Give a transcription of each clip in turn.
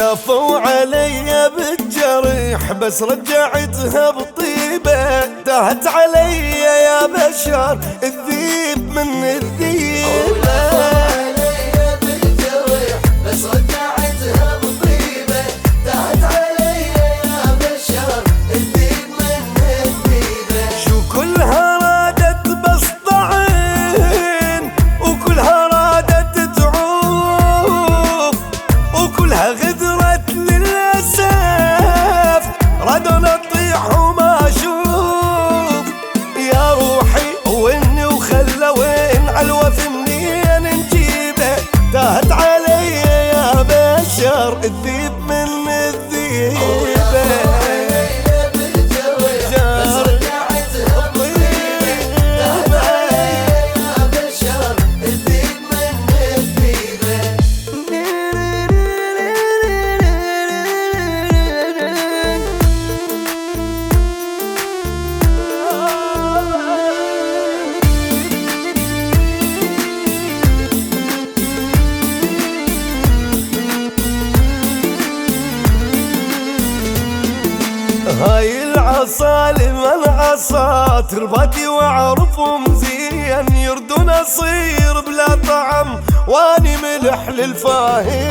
لفوا علي بالجريح بس رجعتها بطيبة تاهت علي يا بشر الذيب. النار الذيب من الذيبه الصالم العصا تربتي واعرفهم زين يردون اصير بلا طعم واني ملح للفاهي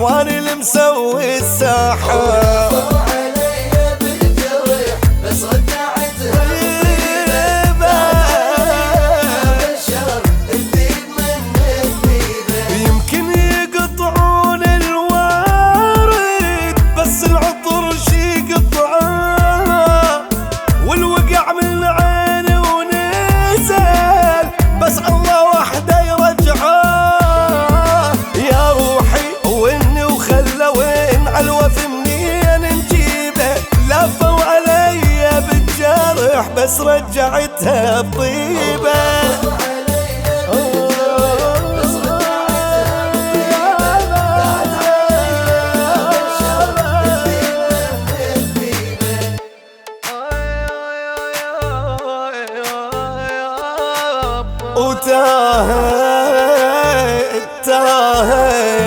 وأنا اللي مسوي الساحة. بس رجعتها بطيبة. وتاهي تاهي